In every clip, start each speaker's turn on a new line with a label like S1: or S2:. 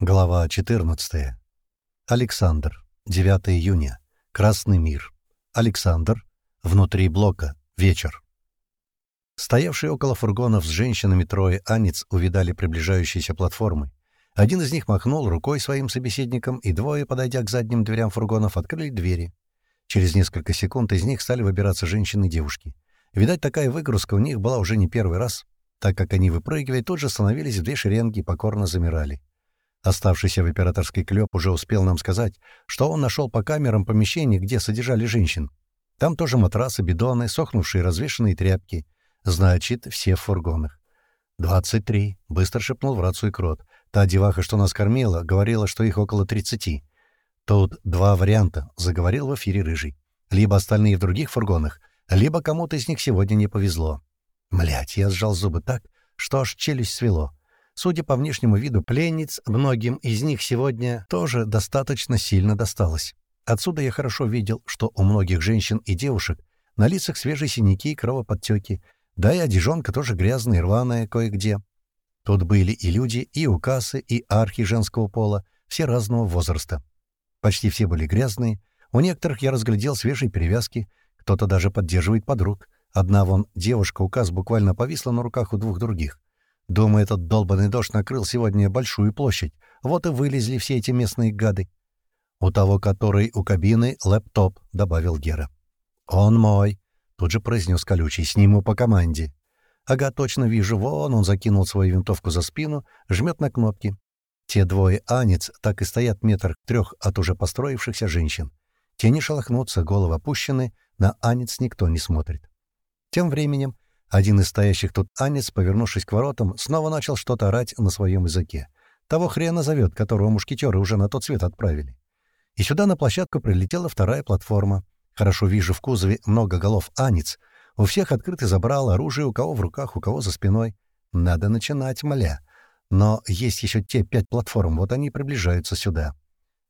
S1: Глава 14. Александр. 9 июня. Красный мир. Александр. Внутри блока. Вечер. Стоявшие около фургонов с женщинами трое анец увидали приближающиеся платформы. Один из них махнул рукой своим собеседникам, и двое, подойдя к задним дверям фургонов, открыли двери. Через несколько секунд из них стали выбираться женщины и девушки. Видать, такая выгрузка у них была уже не первый раз, так как они, выпрыгивая, тут же становились в две шеренги и покорно замирали. Оставшийся в операторской клёп уже успел нам сказать, что он нашел по камерам помещение, где содержали женщин. Там тоже матрасы, бидоны, сохнувшие развешанные тряпки. Значит, все в фургонах. «Двадцать три», — быстро шепнул в рацию Крот. Та деваха, что нас кормила, говорила, что их около тридцати. «Тут два варианта», — заговорил в эфире Рыжий. «Либо остальные в других фургонах, либо кому-то из них сегодня не повезло». Млять, я сжал зубы так, что аж челюсть свело. Судя по внешнему виду пленниц, многим из них сегодня тоже достаточно сильно досталось. Отсюда я хорошо видел, что у многих женщин и девушек на лицах свежие синяки и кровоподтеки, да и одежонка тоже грязная и рваная кое-где. Тут были и люди, и укасы, и архи женского пола, все разного возраста. Почти все были грязные, у некоторых я разглядел свежие перевязки, кто-то даже поддерживает подруг. Одна вон девушка-указ буквально повисла на руках у двух других. Думаю, этот долбанный дождь накрыл сегодня большую площадь. Вот и вылезли все эти местные гады. У того, который у кабины, лэптоп, — добавил Гера. «Он мой», — тут же произнес колючий, — «сниму по команде». «Ага, точно вижу, вон он закинул свою винтовку за спину, жмет на кнопки. Те двое анец так и стоят метр трех от уже построившихся женщин. Те не шелохнутся, головы опущены, на анец никто не смотрит. Тем временем один из стоящих тут анец, повернувшись к воротам, снова начал что-то орать на своем языке. Того хрена зовет, которого мушкетеры уже на тот свет отправили. И сюда на площадку прилетела вторая платформа. Хорошо вижу в кузове много голов анец. У всех открыты забрал оружие, у кого в руках, у кого за спиной. Надо начинать, мля. Но есть еще те пять платформ, вот они приближаются сюда.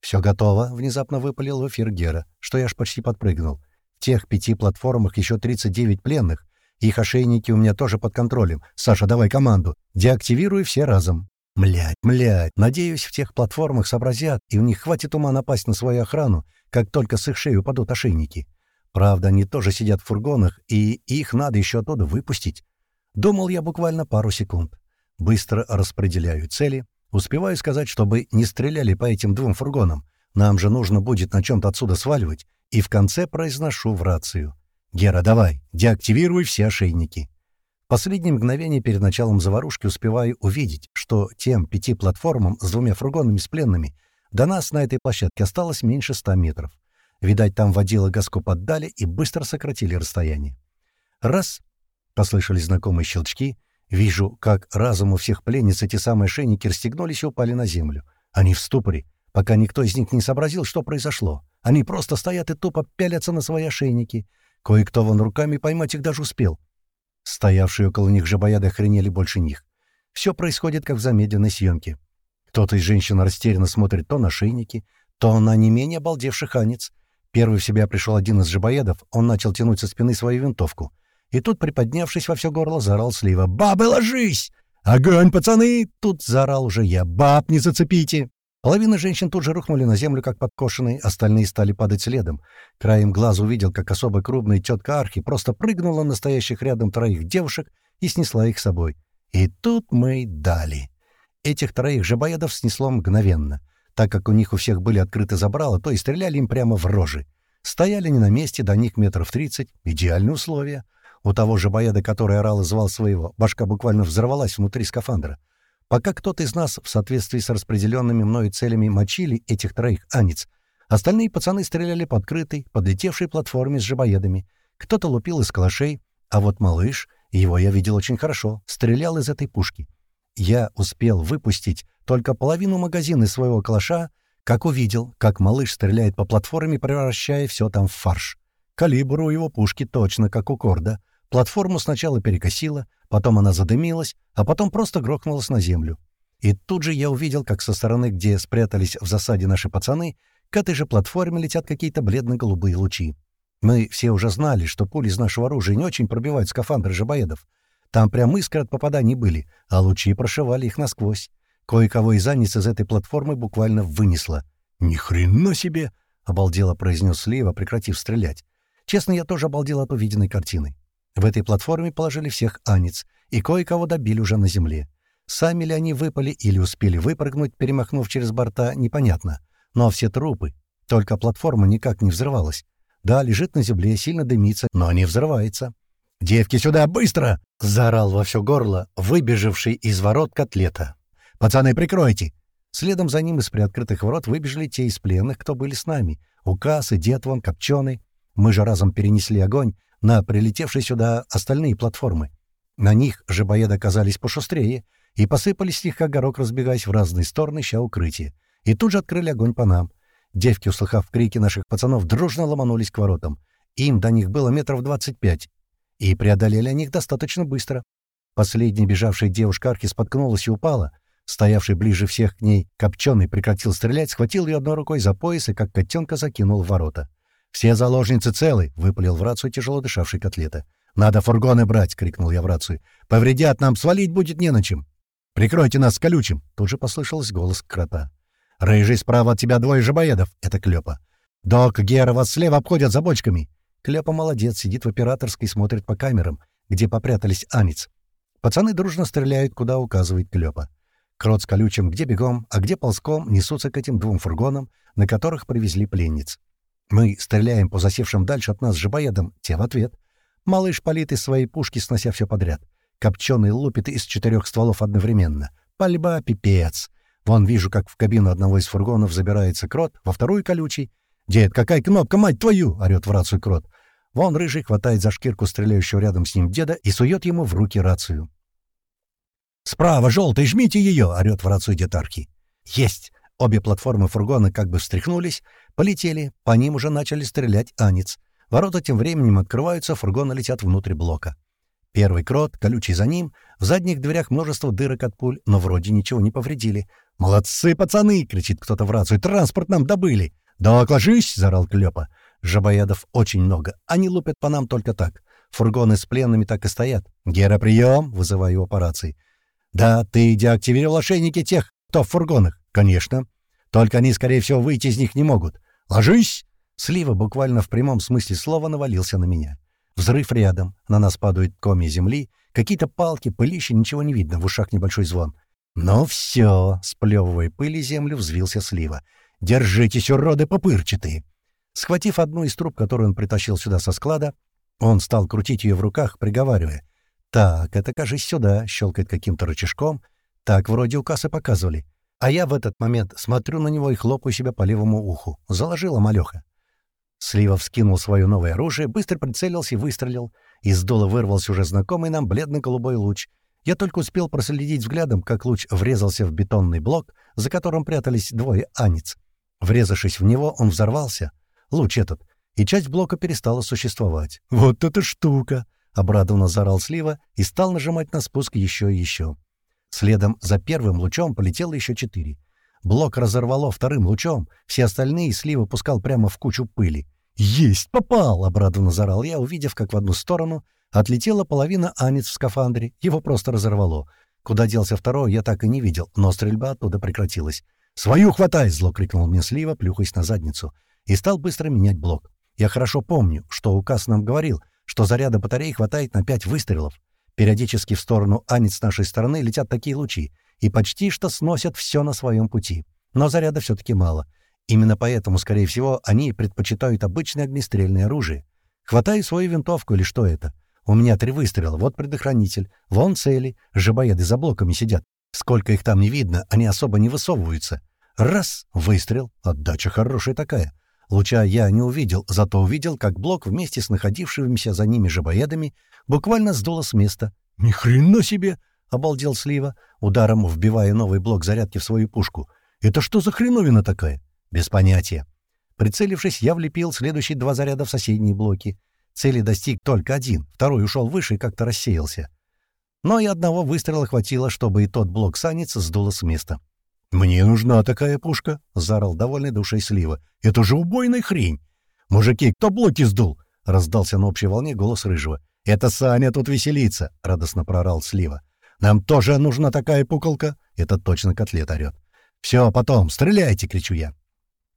S1: «Все готово», — внезапно выпалил в эфир Гера, что я аж почти подпрыгнул. В тех пяти платформах еще 39 пленных, их ошейники у меня тоже под контролем. Саша, давай команду. Деактивируй все разом. Млять, млять. Надеюсь, в тех платформах сообразят, и у них хватит ума напасть на свою охрану, как только с их шеи упадут ошейники. Правда, они тоже сидят в фургонах, и их надо еще оттуда выпустить. Думал я буквально пару секунд. Быстро распределяю цели. Успеваю сказать, чтобы не стреляли по этим двум фургонам. Нам же нужно будет на чем-то отсюда сваливать. И в конце произношу в рацию. «Гера, давай, деактивируй все ошейники». В последнее мгновение перед началом заварушки успеваю увидеть, что тем пяти платформам с двумя фургонами с пленными до нас на этой площадке осталось меньше ста метров. Видать, там водила газку поддали и быстро сократили расстояние. Раз — послышались знакомые щелчки. Вижу, как разом у всех пленниц эти самые ошейники расстегнулись и упали на землю. Они в ступоре, пока никто из них не сообразил, что произошло. Они просто стоят и тупо пялятся на свои ошейники — Кое-кто вон руками поймать их даже успел. Стоявшие около них жабояды охренели больше них. Все происходит, как в замедленной съемке. Кто-то из женщин растерянно смотрит то на шейники, то на не менее обалдевших анец. Первый в себя пришел один из жабоедов, он начал тянуть со спины свою винтовку. И тут, приподнявшись во все горло, заорал слива. «Бабы, ложись! Огонь, пацаны!» Тут заорал уже я. «Баб, не зацепите!» Половина женщин тут же рухнули на землю, как подкошенные, остальные стали падать следом. Краем глаза увидел, как особо крупная тетка Архи просто прыгнула на стоящих рядом троих девушек и снесла их с собой. И тут мы дали. Этих троих жабоедов снесло мгновенно. Так как у них у всех были открыты забрала, то и стреляли им прямо в рожи. Стояли не на месте, до них метров тридцать. Идеальные условия. У того же боеда, который орал и звал своего, башка буквально взорвалась внутри скафандра. Пока кто-то из нас в соответствии с распределенными мною целями мочили этих троих анец, остальные пацаны стреляли по открытой, подлетевшей платформе с жабоедами. Кто-то лупил из калашей, а вот малыш, его я видел очень хорошо, стрелял из этой пушки. Я успел выпустить только половину магазина своего калаша, как увидел, как малыш стреляет по платформе, превращая все там в фарш. Калибр у его пушки точно как у Корда. Платформу сначала перекосило, Потом она задымилась, а потом просто грохнулась на землю. И тут же я увидел, как со стороны, где спрятались в засаде наши пацаны, к этой же платформе летят какие-то бледно-голубые лучи. Мы все уже знали, что пули из нашего оружия не очень пробивают скафандры жабоедов. Там прям искры от попаданий были, а лучи прошивали их насквозь. Кое-кого из Анис из этой платформы буквально вынесло. «Ни хрена себе!» — обалдело произнес Слива, прекратив стрелять. Честно, я тоже обалдел от увиденной картины. В этой платформе положили всех Анец, и кое-кого добили уже на земле. Сами ли они выпали или успели выпрыгнуть, перемахнув через борта, непонятно. Но все трупы. Только платформа никак не взрывалась. Да, лежит на земле, сильно дымится, но не взрывается. «Девки, сюда, быстро!» — заорал во все горло, выбежавший из ворот котлета. «Пацаны, прикройте!» Следом за ним из приоткрытых ворот выбежали те из пленных, кто были с нами. Указ и Детван, Копченый. Мы же разом перенесли огонь на прилетевшие сюда остальные платформы. На них же боеды оказались пошустрее и посыпались слегка горок, разбегаясь в разные стороны, ща укрытия. И тут же открыли огонь по нам. Девки, услыхав крики наших пацанов, дружно ломанулись к воротам. Им до них было метров двадцать пять, и преодолели они их достаточно быстро. Последняя бежавшая девушка Архи споткнулась и упала. Стоявший ближе всех к ней Копченый прекратил стрелять, схватил ее одной рукой за пояс и как котенка закинул в ворота. «Все заложницы целы!» — выпалил в рацию тяжело дышавший котлета. «Надо фургоны брать!» — крикнул я в рацию. «Повредят нам, свалить будет не на чем!» «Прикройте нас колючим!» — тут же послышался голос крота. «Рыжий, справа от тебя двое жабоедов!» — это Клёпа. «Док, Гера, вас слева обходят за бочками!» Клёпа молодец, сидит в операторской и смотрит по камерам, где попрятались Анец. Пацаны дружно стреляют, куда указывает Клёпа. Крот с колючим где бегом, а где ползком несутся к этим двум фургонам, на которых привезли пленниц. Мы стреляем по засевшим дальше от нас жабоедам, те в ответ. Малыш палит из своей пушки, снося все подряд. Копченый лупит из четырех стволов одновременно. Пальба — пипец. Вон вижу, как в кабину одного из фургонов забирается крот, во вторую — колючий. «Дед, какая кнопка, мать твою!» — орёт в рацию крот. Вон рыжий хватает за шкирку стреляющего рядом с ним деда и сует ему в руки рацию. «Справа, желтый, жмите ее!» — орёт в рацию дед Арки. «Есть!» Обе платформы фургона как бы встряхнулись, полетели, по ним уже начали стрелять анец. Ворота тем временем открываются, фургоны летят внутрь блока. Первый крот, колючий за ним, в задних дверях множество дырок от пуль, но вроде ничего не повредили. «Молодцы, пацаны!» — кричит кто-то в рацию. «Транспорт нам добыли!» «Да, ложись!» — заорал Клёпа. «Жабоядов очень много. Они лупят по нам только так. Фургоны с пленными так и стоят. Гера, прием!» — вызываю его по рации. «Да, ты деактивировал ошейники тех, кто в фургонах?» «Конечно. Только они, скорее всего, выйти из них не могут. Ложись!» Слива буквально в прямом смысле слова навалился на меня. Взрыв рядом, на нас падают коми земли, какие-то палки, пылище, ничего не видно, в ушах небольшой звон. «Ну все!» — сплевывая пыли землю, взвился Слива. «Держитесь, уроды попырчатые!» Схватив одну из труб, которую он притащил сюда со склада, он стал крутить ее в руках, приговаривая. «Так, это, кажись, сюда», — щелкает каким-то рычажком. «Так, вроде указ и показывали. А я в этот момент смотрю на него и хлопаю себя по левому уху. Заложила малёха. Слива вскинул свое новое оружие, быстро прицелился и выстрелил. Из дула вырвался уже знакомый нам бледно-голубой луч. Я только успел проследить взглядом, как луч врезался в бетонный блок, за которым прятались двое анец. Врезавшись в него, он взорвался. Луч этот. И часть блока перестала существовать. «Вот эта штука!» — обрадованно заорал Слива и стал нажимать на спуск еще и еще. Следом за первым лучом полетело еще четыре. Блок разорвало вторым лучом, все остальные слива пускал прямо в кучу пыли. «Есть! Попал!» — обрадованно заорал я, увидев, как в одну сторону отлетела половина анец в скафандре. Его просто разорвало. Куда делся второй, я так и не видел, но стрельба оттуда прекратилась. «Свою хватай!» — зло крикнул мне слива, плюхаясь на задницу. И стал быстро менять блок. Я хорошо помню, что указ нам говорил, что заряда батареи хватает на пять выстрелов. Периодически в сторону Анец с нашей стороны летят такие лучи и почти что сносят все на своем пути. Но заряда все-таки мало. Именно поэтому, скорее всего, они предпочитают обычное огнестрельное оружие. Хватаю свою винтовку или что это? У меня три выстрела, вот предохранитель, вон цели, жабоеды за блоками сидят. Сколько их там не видно, они особо не высовываются. Раз — выстрел, отдача хорошая такая. Луча я не увидел, зато увидел, как блок вместе с находившимися за ними жабоедами буквально сдуло с места. «Ни хрена себе!» — обалдел Слива, ударом вбивая новый блок зарядки в свою пушку. «Это что за хреновина такая?» «Без понятия». Прицелившись, я влепил следующие два заряда в соседние блоки. Цели достиг только один, второй ушел выше и как-то рассеялся. Но и одного выстрела хватило, чтобы и тот блок санец сдуло с места. «Мне нужна такая пушка», — заорал довольный душой Слива. «Это же убойная хрень!» «Мужики, кто блоки сдул?» — раздался на общей волне голос Рыжего. «Это Саня тут веселится», — радостно прорал Слива. Нам тоже нужна такая пуколка!» Это точно котлет орёт. «Все, потом, стреляйте!» — кричу я.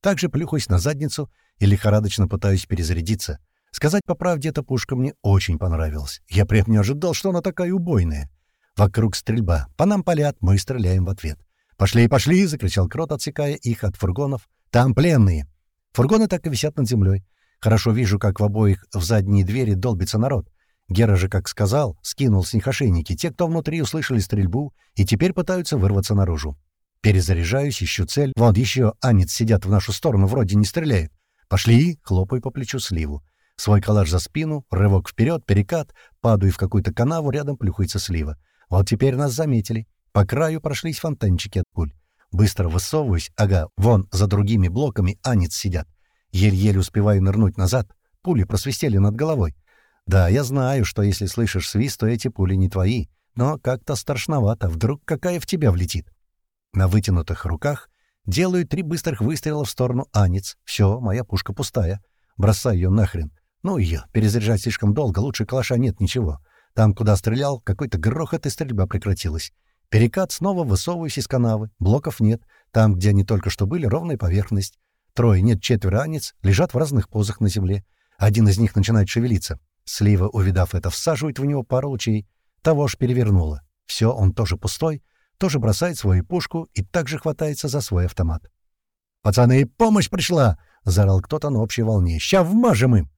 S1: Также плюхаюсь на задницу и лихорадочно пытаюсь перезарядиться. Сказать по правде, эта пушка мне очень понравилась. Я прям не ожидал, что она такая убойная. Вокруг стрельба. По нам палят, мы стреляем в ответ. «Пошли, пошли!» — закричал Крот, отсекая их от фургонов. «Там пленные!» Фургоны так и висят над землей. Хорошо вижу, как в обоих в задние двери долбится народ. Гера же, как сказал, скинул с них ошейники. Те, кто внутри, услышали стрельбу и теперь пытаются вырваться наружу. Перезаряжаюсь, ищу цель. Вон еще анец сидят в нашу сторону, вроде не стреляют. «Пошли!» — хлопаю по плечу сливу. Свой калаш за спину, рывок вперед, перекат, падаю в какую-то канаву, рядом плюхается слива. Вот теперь нас заметили. По краю прошлись фонтанчики от пуль. Быстро высовываюсь, ага, вон за другими блоками анец сидят. Еле-еле успеваю нырнуть назад. Пули просвистели над головой. Да, я знаю, что если слышишь свист, то эти пули не твои. Но как-то страшновато. Вдруг какая в тебя влетит? На вытянутых руках делаю три быстрых выстрела в сторону Анец. Все, моя пушка пустая. Бросаю ее нахрен. Ну ее, перезаряжать слишком долго, лучше калаша нет ничего. Там, куда стрелял, какой-то грохот и стрельба прекратилась. Перекат, снова высовываюсь из канавы. Блоков нет. Там, где они только что были, ровная поверхность. Трое, нет, четверо анец, лежат в разных позах на земле. Один из них начинает шевелиться. Слива, увидав это, всаживает в него пару лучей. Того ж перевернуло. Все, он тоже пустой, тоже бросает свою пушку и также хватается за свой автомат. «Пацаны, помощь пришла!» — заорал кто-то на общей волне. «Ща вмажем им!»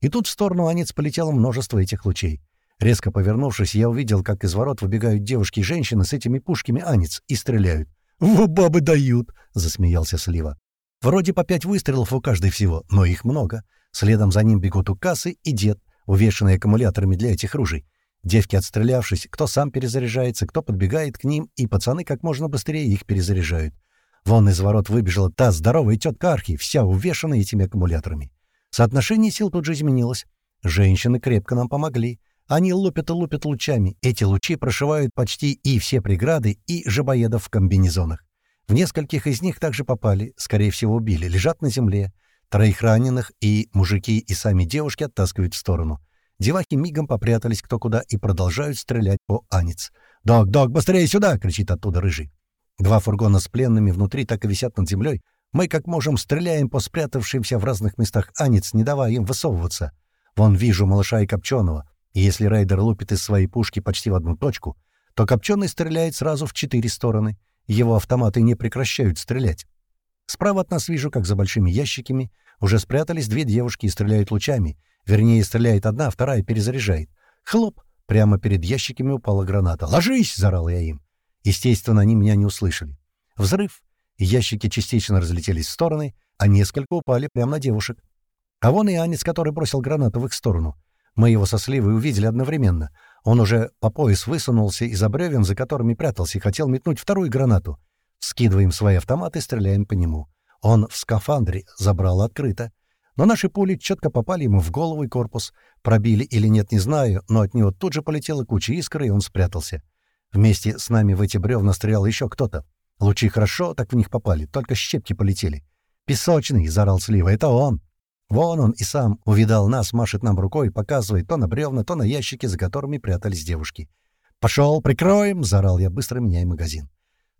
S1: И тут в сторону Анец полетело множество этих лучей. Резко повернувшись, я увидел, как из ворот выбегают девушки и женщины с этими пушками Анец и стреляют. «Во бабы дают!» — засмеялся Слива. Вроде по пять выстрелов у каждой всего, но их много. Следом за ним бегут укасы и дед, увешанные аккумуляторами для этих ружей. Девки, отстрелявшись, кто сам перезаряжается, кто подбегает к ним, и пацаны как можно быстрее их перезаряжают. Вон из ворот выбежала та здоровая тетка Архи, вся увешанная этими аккумуляторами. Соотношение сил тут же изменилось. Женщины крепко нам помогли. Они лупят и лупят лучами. Эти лучи прошивают почти и все преграды, и жабоедов в комбинезонах. В нескольких из них также попали, скорее всего, убили, лежат на земле. Троих раненых и мужики, и сами девушки оттаскивают в сторону. Девахи мигом попрятались кто куда и продолжают стрелять по Анец. «Док, док, быстрее сюда!» — кричит оттуда рыжий. Два фургона с пленными внутри так и висят над землей. Мы, как можем, стреляем по спрятавшимся в разных местах Анец, не давая им высовываться. Вон вижу малыша и Копченого. Если рейдер лупит из своей пушки почти в одну точку, то Копченый стреляет сразу в четыре стороны. Его автоматы не прекращают стрелять. Справа от нас вижу, как за большими ящиками уже спрятались две девушки и стреляют лучами, Вернее, стреляет одна, вторая перезаряжает. Хлоп! Прямо перед ящиками упала граната. «Ложись!» — заорал я им. Естественно, они меня не услышали. Взрыв. Ящики частично разлетелись в стороны, а несколько упали прямо на девушек. А вон и Анец, который бросил гранату в их сторону. Мы его со сливой увидели одновременно. Он уже по пояс высунулся из-за за которыми прятался, и хотел метнуть вторую гранату. Скидываем свои автоматы стреляем по нему. Он в скафандре забрал открыто. Но наши пули четко попали ему в голову и корпус. Пробили или нет, не знаю, но от него тут же полетела куча искр, и он спрятался. Вместе с нами в эти бревна стрелял еще кто-то. Лучи хорошо так в них попали, только щепки полетели. «Песочный!» — заорал Слива. «Это он!» Вон он и сам увидал нас, машет нам рукой, показывает то на бревна, то на ящики, за которыми прятались девушки. «Пошел, прикроем!» — заорал я, быстро меняя магазин.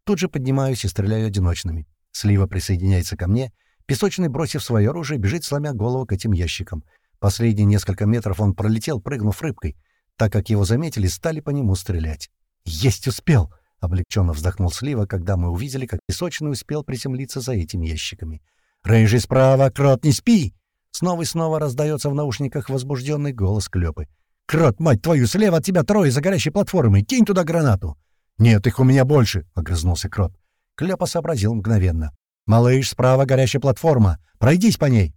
S1: Тут же поднимаюсь и стреляю одиночными. Слива присоединяется ко мне — Песочный, бросив свое оружие, бежит, сломя голову к этим ящикам. Последние несколько метров он пролетел, прыгнув рыбкой. Так как его заметили, стали по нему стрелять. «Есть успел!» — облегченно вздохнул Слива, когда мы увидели, как Песочный успел приземлиться за этими ящиками. «Рыжий справа! Крот, не спи!» Снова и снова раздается в наушниках возбужденный голос Клёпы. «Крот, мать твою, слева от тебя трое за горящей платформой! Кинь туда гранату!» «Нет, их у меня больше!» — огрызнулся Крот. Клёпа сообразил мгновенно. «Малыш, справа горящая платформа. Пройдись по ней!»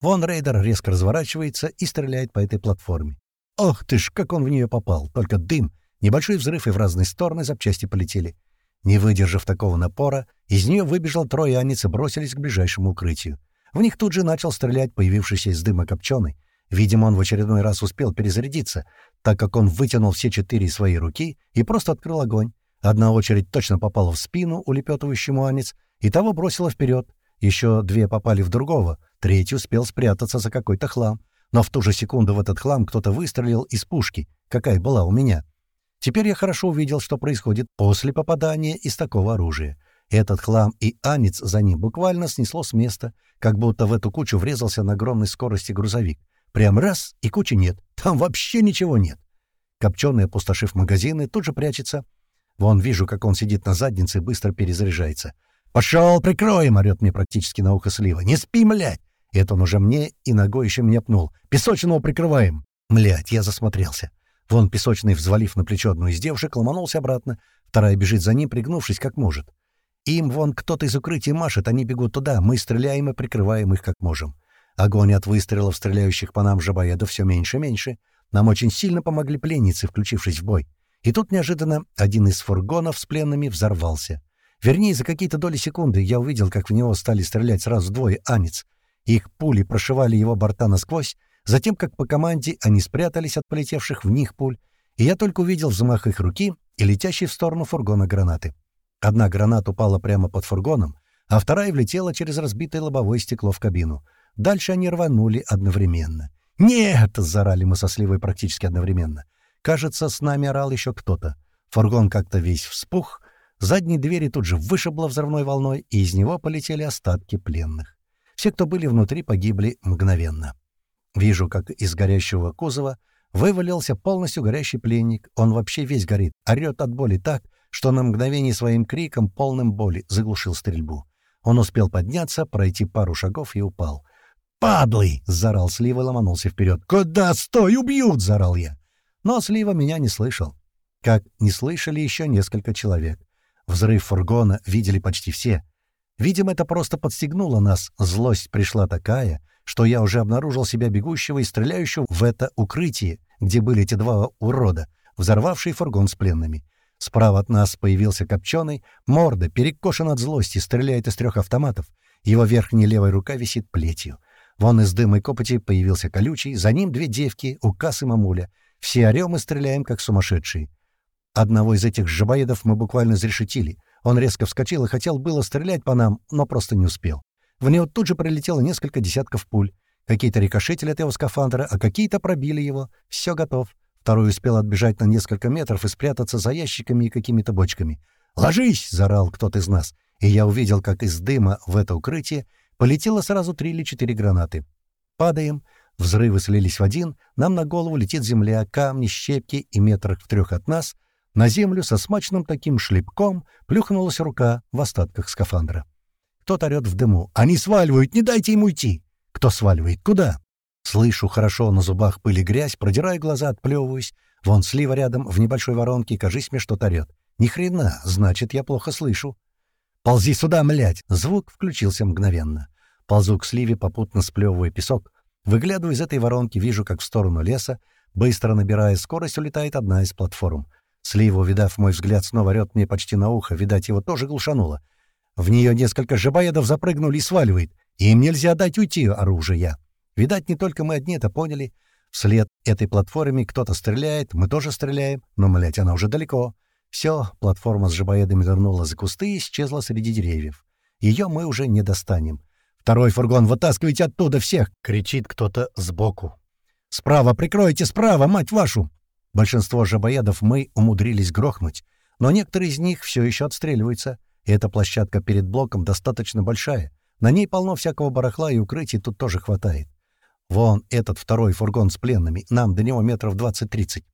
S1: Вон рейдер резко разворачивается и стреляет по этой платформе. Ох ты ж, как он в нее попал! Только дым, небольшой взрыв и в разные стороны запчасти полетели. Не выдержав такого напора, из нее выбежал трое анец и бросились к ближайшему укрытию. В них тут же начал стрелять появившийся из дыма копченый. Видимо, он в очередной раз успел перезарядиться, так как он вытянул все четыре свои руки и просто открыл огонь. Одна очередь точно попала в спину улепетывающему анец, и того бросило вперед. Еще две попали в другого, третий успел спрятаться за какой-то хлам. Но в ту же секунду в этот хлам кто-то выстрелил из пушки, какая была у меня. Теперь я хорошо увидел, что происходит после попадания из такого оружия. Этот хлам и анец за ним буквально снесло с места, как будто в эту кучу врезался на огромной скорости грузовик. Прям раз — и кучи нет. Там вообще ничего нет. Копченый, опустошив магазины, тут же прячется. Вон вижу, как он сидит на заднице и быстро перезаряжается. «Пошел, прикроем!» — орёт мне практически на ухо слива. «Не спи, млядь!» Это он уже мне и ногой еще меня пнул. «Песочного прикрываем!» Млядь, я засмотрелся. Вон песочный, взвалив на плечо одну из девушек, ломанулся обратно. Вторая бежит за ним, пригнувшись как может. Им вон кто-то из укрытия машет, они бегут туда. Мы стреляем и прикрываем их как можем. Огонь от выстрелов, стреляющих по нам жабоедов, все меньше и меньше. Нам очень сильно помогли пленницы, включившись в бой. И тут неожиданно один из фургонов с пленными взорвался. Вернее, за какие-то доли секунды я увидел, как в него стали стрелять сразу двое анец. Их пули прошивали его борта насквозь, затем, как по команде, они спрятались от полетевших в них пуль, и я только увидел взмах их руки и летящий в сторону фургона гранаты. Одна граната упала прямо под фургоном, а вторая влетела через разбитое лобовое стекло в кабину. Дальше они рванули одновременно. «Нет!» — зарали мы со Сливой практически одновременно. Кажется, с нами орал еще кто-то. Фургон как-то весь вспух, Задние двери тут же вышибло взрывной волной, и из него полетели остатки пленных. Все, кто были внутри, погибли мгновенно. Вижу, как из горящего кузова вывалился полностью горящий пленник. Он вообще весь горит, орёт от боли так, что на мгновение своим криком, полным боли, заглушил стрельбу. Он успел подняться, пройти пару шагов и упал. «Падлы!» — заорал Слива ломанулся вперед. «Куда? Стой! Убьют!» — заорал я. Но Слива меня не слышал. Как не слышали еще несколько человек. Взрыв фургона видели почти все. Видимо, это просто подстегнуло нас. Злость пришла такая, что я уже обнаружил себя бегущего и стреляющего в это укрытие, где были эти два урода, взорвавшие фургон с пленными. Справа от нас появился Копченый, морда, перекошен от злости, стреляет из трех автоматов. Его верхняя левая рука висит плетью. Вон из дыма и копоти появился Колючий, за ним две девки, Укас и Мамуля. Все орем и стреляем, как сумасшедшие. Одного из этих жабоедов мы буквально зарешетили. Он резко вскочил и хотел было стрелять по нам, но просто не успел. В него тут же прилетело несколько десятков пуль. Какие-то рикошетили от его скафандра, а какие-то пробили его. Все готов. Второй успел отбежать на несколько метров и спрятаться за ящиками и какими-то бочками. «Ложись!» — заорал кто-то из нас. И я увидел, как из дыма в это укрытие полетело сразу три или четыре гранаты. Падаем. Взрывы слились в один. Нам на голову летит земля, камни, щепки, и метрах в трех от нас на землю со смачным таким шлепком плюхнулась рука в остатках скафандра. Кто-то орёт в дыму. «Они сваливают! Не дайте им уйти!» «Кто сваливает? Куда?» Слышу хорошо, на зубах пыли грязь, продираю глаза, отплевываюсь. Вон слива рядом, в небольшой воронке, кажись мне, что-то орёт. Ни хрена, значит, я плохо слышу. «Ползи сюда, млять!» Звук включился мгновенно. Ползу к сливе, попутно сплевывая песок. Выглядываю из этой воронки, вижу, как в сторону леса, быстро набирая скорость, улетает одна из платформ. Слива, увидав мой взгляд, снова орёт мне почти на ухо, видать, его тоже глушануло. В нее несколько жабоедов запрыгнули и сваливает. Им нельзя дать уйти оружия. Видать, не только мы одни это поняли. Вслед этой платформе кто-то стреляет, мы тоже стреляем, но, млядь, она уже далеко. Все, платформа с жабоедами вернула за кусты и исчезла среди деревьев. Ее мы уже не достанем. «Второй фургон, вытаскивайте оттуда всех!» — кричит кто-то сбоку. «Справа, прикройте, справа, мать вашу!» Большинство жабоедов мы умудрились грохнуть, но некоторые из них все еще отстреливаются, и эта площадка перед блоком достаточно большая. На ней полно всякого барахла и укрытий тут тоже хватает. Вон этот второй фургон с пленными, нам до него метров 20-30.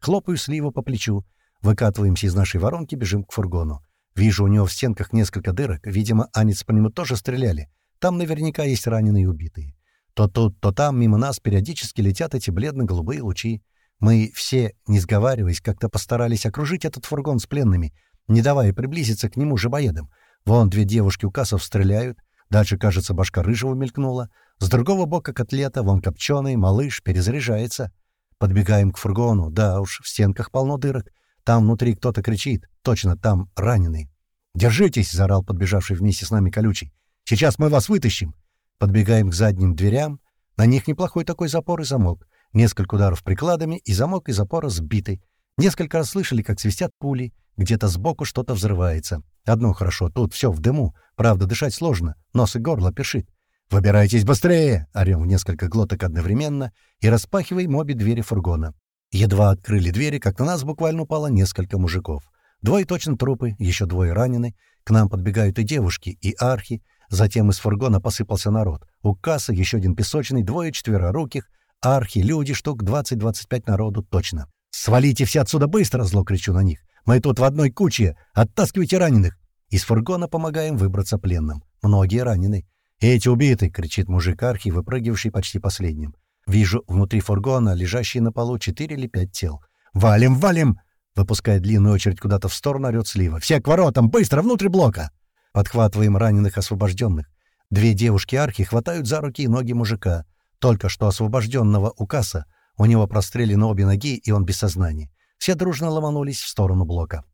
S1: Хлопаю сливу по плечу, выкатываемся из нашей воронки, бежим к фургону. Вижу у него в стенках несколько дырок, видимо, анец по нему тоже стреляли. Там наверняка есть раненые и убитые. То тут, то там мимо нас периодически летят эти бледно-голубые лучи. Мы все, не сговариваясь, как-то постарались окружить этот фургон с пленными, не давая приблизиться к нему жабоедам. Вон две девушки у кассов стреляют, дальше, кажется, башка рыжего мелькнула. С другого бока котлета, вон копченый, малыш, перезаряжается. Подбегаем к фургону, да уж, в стенках полно дырок. Там внутри кто-то кричит, точно, там раненый. «Держитесь!» — заорал подбежавший вместе с нами колючий. «Сейчас мы вас вытащим!» Подбегаем к задним дверям. На них неплохой такой запор и замок. Несколько ударов прикладами, и замок из опора сбитый. Несколько раз слышали, как свистят пули, где-то сбоку что-то взрывается. Одно хорошо, тут все в дыму, правда, дышать сложно, нос и горло першит. «Выбирайтесь быстрее!» — орем в несколько глоток одновременно и распахиваем обе двери фургона. Едва открыли двери, как на нас буквально упало несколько мужиков. Двое точно трупы, еще двое ранены. К нам подбегают и девушки, и архи. Затем из фургона посыпался народ. У кассы еще один песочный, двое четвероруких. Архи, люди, штук 20-25 народу точно. «Свалите все отсюда быстро!» — зло кричу на них. «Мы тут в одной куче! Оттаскивайте раненых!» Из фургона помогаем выбраться пленным. Многие ранены. «Эти убиты!» — кричит мужик архи, выпрыгивающий почти последним. Вижу внутри фургона лежащие на полу четыре или пять тел. «Валим, валим!» Выпуская длинную очередь куда-то в сторону, орёт Слива. «Все к воротам! Быстро! Внутрь блока!» Подхватываем раненых освобожденных. Две девушки-архи хватают за руки и ноги мужика, только что освобожденного у касса. У него прострелены обе ноги, и он без сознания. Все дружно ломанулись в сторону блока.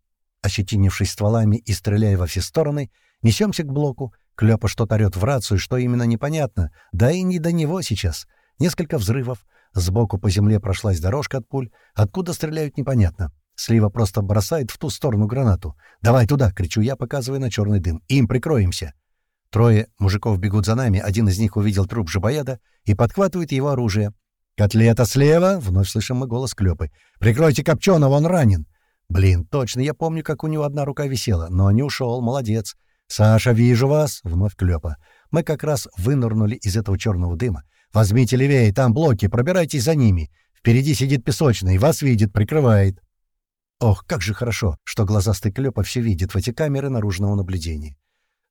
S1: Ощетинившись стволами и стреляя во все стороны, несемся к блоку. Клёпа что-то орёт в рацию, что именно непонятно. Да и не до него сейчас. Несколько взрывов. Сбоку по земле прошлась дорожка от пуль. Откуда стреляют, непонятно. Слива просто бросает в ту сторону гранату. «Давай туда!» — кричу я, показывая на черный дым. «Им прикроемся!» Трое мужиков бегут за нами. Один из них увидел труп жабояда и подхватывает его оружие. «Котлета слева!» — вновь слышим мы голос Клёпы. «Прикройте Копченого, он ранен!» «Блин, точно, я помню, как у него одна рука висела, но не ушел, молодец!» «Саша, вижу вас!» — вновь Клёпа. Мы как раз вынырнули из этого черного дыма. «Возьмите левее, там блоки, пробирайтесь за ними. Впереди сидит песочный, вас видит, прикрывает». Ох, как же хорошо, что глазастый Клёпа все видит в эти камеры наружного наблюдения.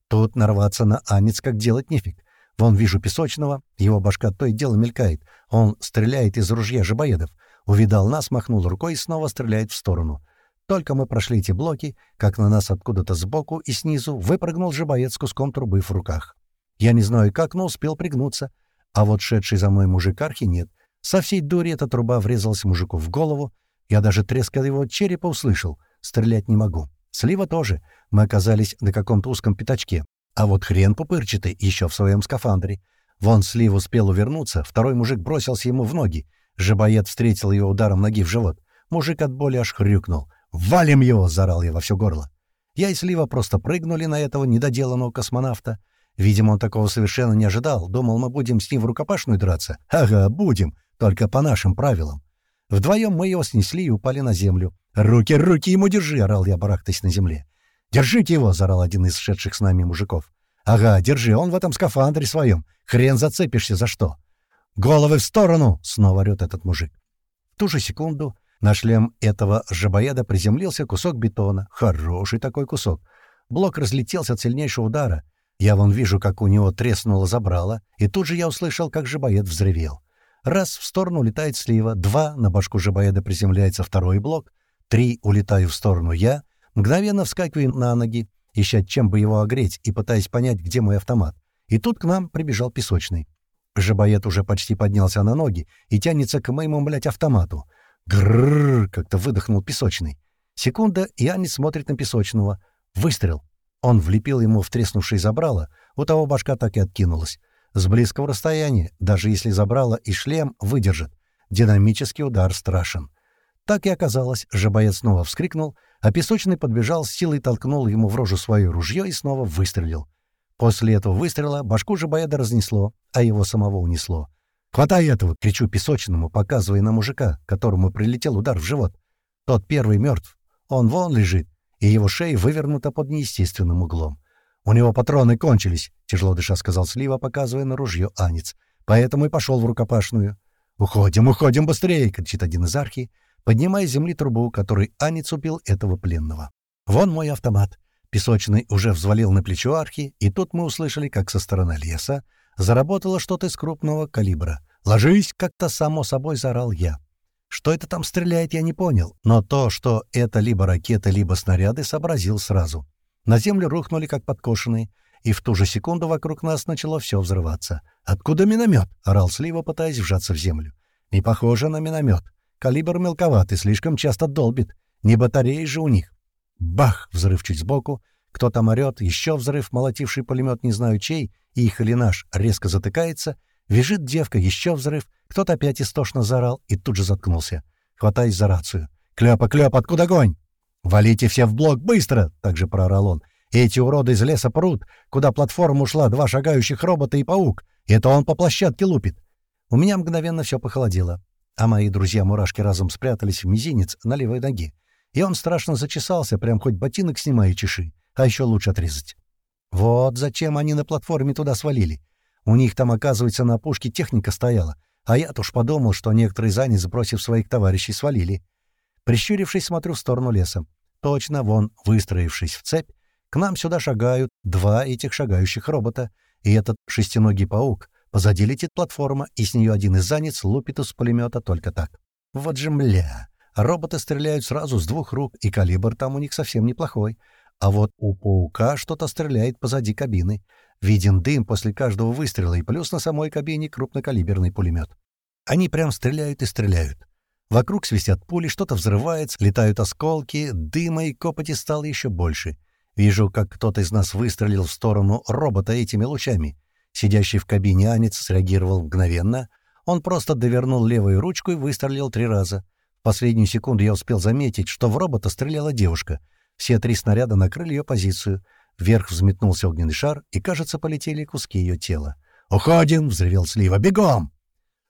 S1: Тут нарваться на Анец как делать нефиг. Вон вижу песочного, его башка то и дело мелькает. Он стреляет из ружья жабоедов. Увидал нас, махнул рукой и снова стреляет в сторону. Только мы прошли эти блоки, как на нас откуда-то сбоку и снизу выпрыгнул жабоед с куском трубы в руках. Я не знаю как, но успел пригнуться. А вот шедший за мной мужик архи нет. Со всей дури эта труба врезалась мужику в голову. Я даже треск его черепа услышал. Стрелять не могу. Слива тоже. Мы оказались на каком-то узком пятачке. А вот хрен пупырчатый еще в своем скафандре. Вон Слив успел увернуться, второй мужик бросился ему в ноги. Жабоед встретил его ударом ноги в живот. Мужик от боли аж хрюкнул. «Валим его!» — заорал я во все горло. Я и Слива просто прыгнули на этого недоделанного космонавта. Видимо, он такого совершенно не ожидал. Думал, мы будем с ним в рукопашную драться. Ага, будем, только по нашим правилам. Вдвоем мы его снесли и упали на землю. «Руки, руки ему держи!» — орал я, барахтаясь на земле. «Держите его!» — заорал один из шедших с нами мужиков. «Ага, держи, он в этом скафандре своем. Хрен зацепишься за что!» «Головы в сторону!» — снова орёт этот мужик. В ту же секунду на шлем этого жабоеда приземлился кусок бетона. Хороший такой кусок. Блок разлетелся от сильнейшего удара. Я вон вижу, как у него треснуло забрало, и тут же я услышал, как жабоед взревел. Раз — в сторону улетает слива, два — на башку жабоеда приземляется второй блок, три — улетаю в сторону я, мгновенно вскакиваю на ноги, ища чем бы его огреть и пытаясь понять, где мой автомат. И тут к нам прибежал песочный. Жабоед уже почти поднялся на ноги и тянется к моему, блядь, автомату. Грррр! как-то выдохнул песочный. Секунда, и Ани смотрит на песочного. Выстрел. Он влепил ему в треснувшее забрало, у того башка так и откинулась. С близкого расстояния, даже если забрало и шлем, выдержит. Динамический удар страшен. Так и оказалось, жабоец снова вскрикнул, а песочный подбежал, с силой толкнул ему в рожу свое ружье и снова выстрелил. После этого выстрела башку жабоеда разнесло, а его самого унесло. «Хватай этого!» — кричу песочному, показывая на мужика, которому прилетел удар в живот. Тот первый мертв. Он вон лежит, и его шея вывернута под неестественным углом. «У него патроны кончились», — тяжело дыша сказал Слива, показывая на ружье Анец. «Поэтому и пошел в рукопашную». «Уходим, уходим быстрее!» — кричит один из архи, поднимая с земли трубу, которой Анец убил этого пленного. «Вон мой автомат». Песочный уже взвалил на плечо архи, и тут мы услышали, как со стороны леса заработало что-то из крупного калибра. «Ложись!» — как-то само собой заорал я. Что это там стреляет, я не понял, но то, что это либо ракеты, либо снаряды, сообразил сразу. На землю рухнули, как подкошенные, и в ту же секунду вокруг нас начало все взрываться. «Откуда миномет?» — орал Слива, пытаясь вжаться в землю. «Не похоже на миномет. Калибр мелковатый, слишком часто долбит. Не батареи же у них». Бах! Взрыв чуть сбоку. Кто там орёт, еще взрыв, молотивший пулемет не знаю чей, их или наш, резко затыкается. Вяжет девка, еще взрыв — кто-то опять истошно заорал и тут же заткнулся, хватаясь за рацию. «Клёпа, Клёпа, откуда огонь?» «Валите все в блок, быстро!» — также проорал он. «Эти уроды из леса прут, куда платформа ушла два шагающих робота и паук. Это он по площадке лупит». У меня мгновенно все похолодело. а мои друзья-мурашки разом спрятались в мизинец на левой ноге. И он страшно зачесался, прям хоть ботинок снимай и чеши, а еще лучше отрезать. Вот зачем они на платформе туда свалили. У них там, оказывается, на опушке техника стояла, а я-то уж подумал, что некоторые зани, сбросив своих товарищей, свалили. Прищурившись, смотрю в сторону леса. Точно, вон, выстроившись в цепь, к нам сюда шагают два этих шагающих робота, и этот шестиногий паук. Позади летит платформа, и с нее один из занец лупит из пулемета только так. Вот же мля! Роботы стреляют сразу с двух рук, и калибр там у них совсем неплохой. А вот у паука что-то стреляет позади кабины. Виден дым после каждого выстрела, и плюс на самой кабине крупнокалиберный пулемет. Они прям стреляют и стреляют. Вокруг свистят пули, что-то взрывается, летают осколки, дыма и копоти стало еще больше. Вижу, как кто-то из нас выстрелил в сторону робота этими лучами. Сидящий в кабине Анец среагировал мгновенно. Он просто довернул левую ручку и выстрелил три раза. В последнюю секунду я успел заметить, что в робота стреляла девушка. Все три снаряда накрыли ее позицию. Вверх взметнулся огненный шар, и, кажется, полетели куски ее тела. «Уходим!» — взревел Слива. «Бегом!»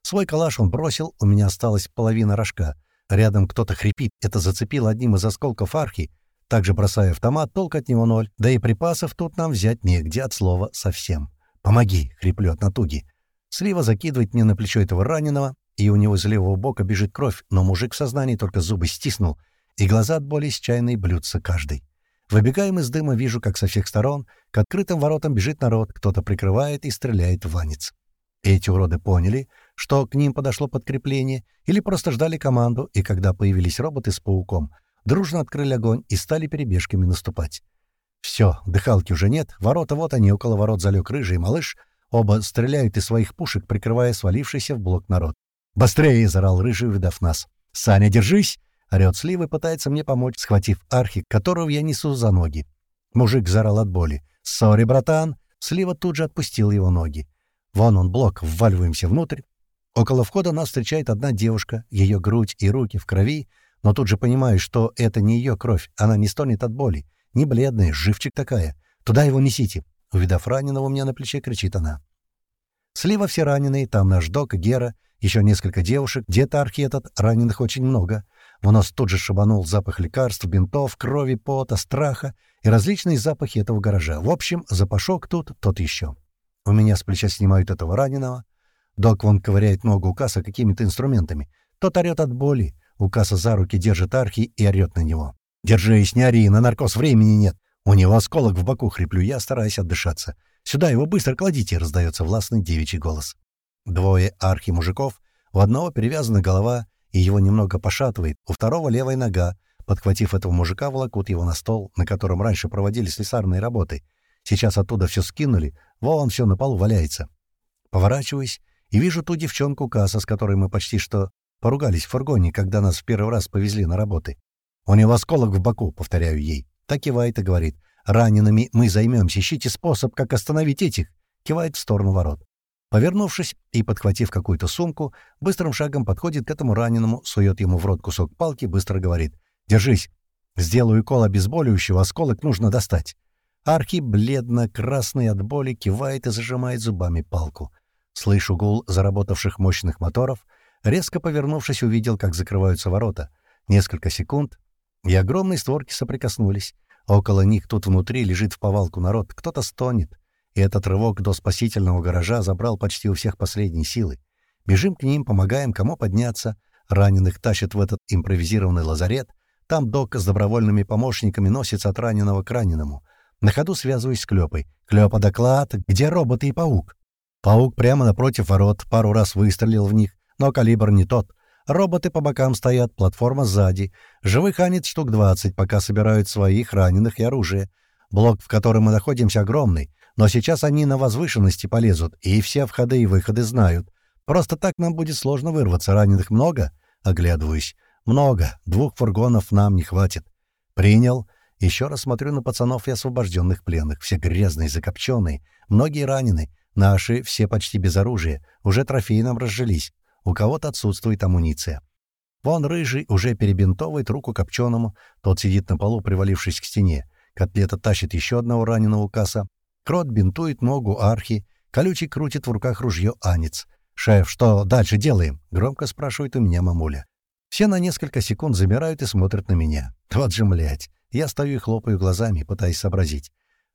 S1: Свой калаш он бросил, у меня осталась половина рожка. Рядом кто-то хрипит, это зацепило одним из осколков архи, также бросая автомат, толк от него ноль. Да и припасов тут нам взять негде от слова совсем. «Помоги!» — хриплю от натуги. Слива закидывает мне на плечо этого раненого, и у него из левого бока бежит кровь, но мужик в сознании только зубы стиснул, и глаза от боли с чайной блюдца каждый. Выбегаем из дыма, вижу, как со всех сторон к открытым воротам бежит народ, кто-то прикрывает и стреляет в ванец. Эти уроды поняли, что к ним подошло подкрепление, или просто ждали команду, и когда появились роботы с пауком, дружно открыли огонь и стали перебежками наступать. Все, дыхалки уже нет, ворота вот они, около ворот залег рыжий малыш, оба стреляют из своих пушек, прикрывая свалившийся в блок народ. «Быстрее!» — зарал рыжий, увидав нас. «Саня, держись!» — орёт Слива пытается мне помочь, схватив архи, которого я несу за ноги. Мужик зарал от боли. «Сори, братан!» Слива тут же отпустил его ноги. Вон он, блок, вваливаемся внутрь. Около входа нас встречает одна девушка, ее грудь и руки в крови, но тут же понимаю, что это не ее кровь, она не стонет от боли, не бледная, живчик такая. Туда его несите. Увидав раненого у меня на плече, кричит она. Слива все раненые, там наш док, Гера, еще несколько девушек, где-то архи этот, раненых очень много. В нос тут же шабанул запах лекарств, бинтов, крови, пота, страха и различные запахи этого гаража. В общем, запашок тут тот еще. У меня с плеча снимают этого раненого. Док вон ковыряет ногу у Касса какими-то инструментами. Тот орёт от боли. У Касса за руки держит архи и орёт на него. «Держись, не ори, на наркоз времени нет. У него осколок в боку, хриплю я, стараясь отдышаться. Сюда его быстро кладите!» — раздается властный девичий голос. Двое архи-мужиков, у одного перевязана голова, и его немного пошатывает, у второго левая нога. Подхватив этого мужика, волокут его на стол, на котором раньше проводили слесарные работы. Сейчас оттуда все скинули, вон все на полу валяется. Поворачиваюсь и вижу ту девчонку Касса, с которой мы почти что поругались в фургоне, когда нас в первый раз повезли на работы. «У него осколок в боку», — повторяю ей. Так кивает и говорит. «Ранеными мы займемся, ищите способ, как остановить этих», — кивает в сторону ворот. Повернувшись и подхватив какую-то сумку, быстрым шагом подходит к этому раненому, сует ему в рот кусок палки, быстро говорит. «Держись. Сделаю укол обезболивающего, осколок нужно достать». Архи, бледно-красный от боли, кивает и зажимает зубами палку. Слышу гул заработавших мощных моторов. Резко повернувшись, увидел, как закрываются ворота. Несколько секунд, и огромные створки соприкоснулись. Около них тут внутри лежит в повалку народ. Кто-то стонет. И этот рывок до спасительного гаража забрал почти у всех последние силы. Бежим к ним, помогаем кому подняться. Раненых тащат в этот импровизированный лазарет. Там док с добровольными помощниками носится от раненого к раненому. На ходу связываюсь с Клёпой. «Клёпа, доклад! Где роботы и паук?» Паук прямо напротив ворот, пару раз выстрелил в них, но калибр не тот. Роботы по бокам стоят, платформа сзади. Живых анит штук 20, пока собирают своих раненых и оружие. Блок, в котором мы находимся, огромный, но сейчас они на возвышенности полезут, и все входы и выходы знают. Просто так нам будет сложно вырваться. Раненых много? Оглядываюсь. Много. Двух фургонов нам не хватит. Принял. Еще раз смотрю на пацанов и освобожденных пленных. Все грязные, закопченные. Многие ранены. Наши все почти без оружия. Уже трофеи нам разжились. У кого-то отсутствует амуниция. Вон рыжий уже перебинтовывает руку копченому. Тот сидит на полу, привалившись к стене. Котлета тащит еще одного раненого касса. Крот бинтует ногу архи. Колючий крутит в руках ружье анец. «Шеф, что дальше делаем?» — громко спрашивает у меня мамуля. Все на несколько секунд замирают и смотрят на меня. Вот же, млядь. Я стою и хлопаю глазами, пытаясь сообразить.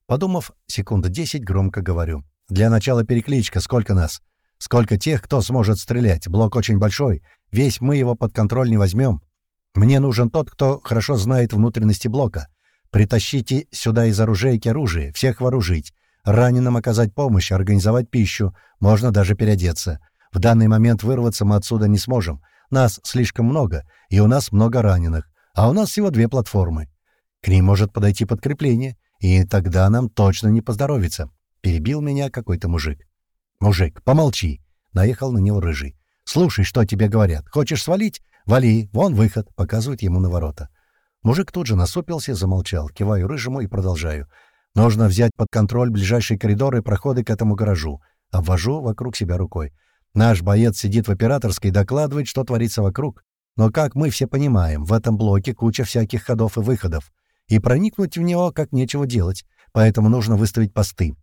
S1: Подумав, секунды десять громко говорю. «Для начала перекличка. Сколько нас? Сколько тех, кто сможет стрелять? Блок очень большой. Весь мы его под контроль не возьмем. Мне нужен тот, кто хорошо знает внутренности блока. Притащите сюда из оружейки оружие, всех вооружить. Раненым оказать помощь, организовать пищу. Можно даже переодеться. В данный момент вырваться мы отсюда не сможем. Нас слишком много, и у нас много раненых. А у нас всего две платформы. К ним может подойти подкрепление, и тогда нам точно не поздоровится. Перебил меня какой-то мужик. «Мужик, помолчи!» — наехал на него рыжий. «Слушай, что тебе говорят. Хочешь свалить? Вали, вон выход!» — показывает ему на ворота. Мужик тут же насупился, замолчал. Киваю рыжему и продолжаю. «Нужно взять под контроль ближайшие коридоры и проходы к этому гаражу». Обвожу вокруг себя рукой. Наш боец сидит в операторской и докладывает, что творится вокруг. Но, как мы все понимаем, в этом блоке куча всяких ходов и выходов. И проникнуть в него как нечего делать, поэтому нужно выставить посты.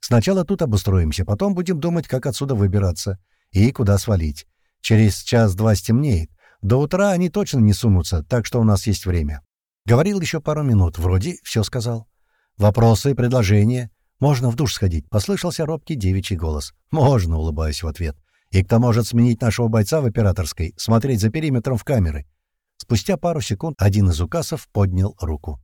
S1: Сначала тут обустроимся, потом будем думать, как отсюда выбираться и куда свалить. Через час-два стемнеет. До утра они точно не сунутся, так что у нас есть время. Говорил еще пару минут, вроде все сказал. Вопросы, предложения. Можно в душ сходить, послышался робкий девичий голос. Можно, улыбаюсь в ответ. И кто может сменить нашего бойца в операторской, смотреть за периметром в камеры. Спустя пару секунд один из указов поднял руку.